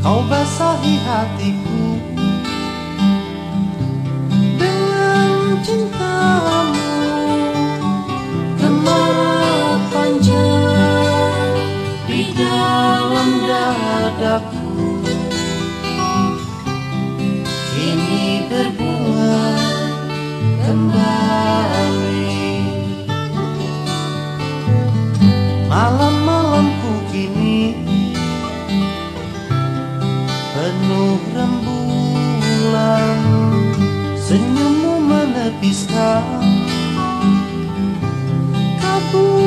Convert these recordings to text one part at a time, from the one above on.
Kau basahi hatiku Dengan cintamu. Kemarau panjang di dalam dadaku. Kini berbunga kembali Penuh rembulan Senyummu menepiskan Kabut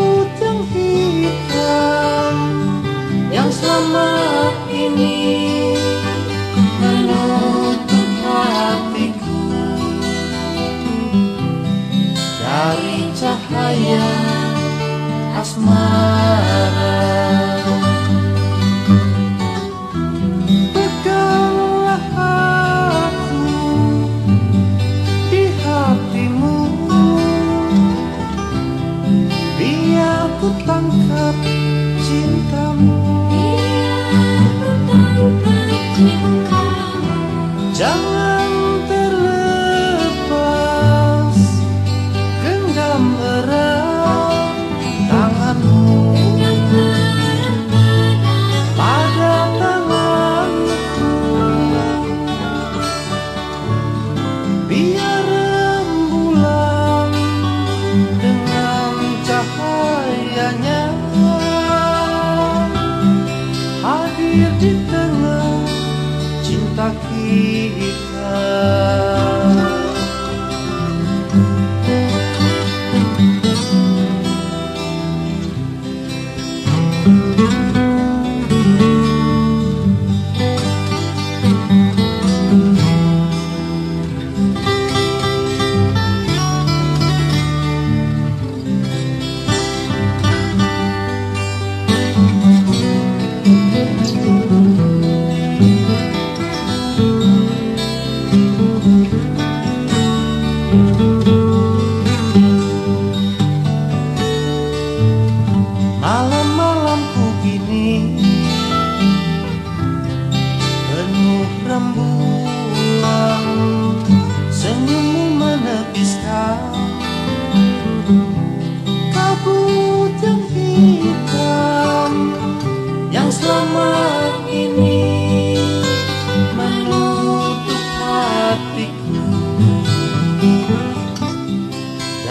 hadir di tengah cinta kita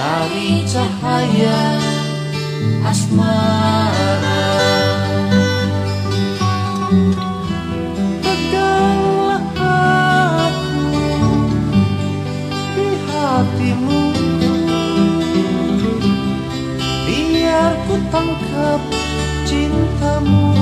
Dari cahaya asmara. Peganglah aku di hatimu. Biar ku tangkap cintamu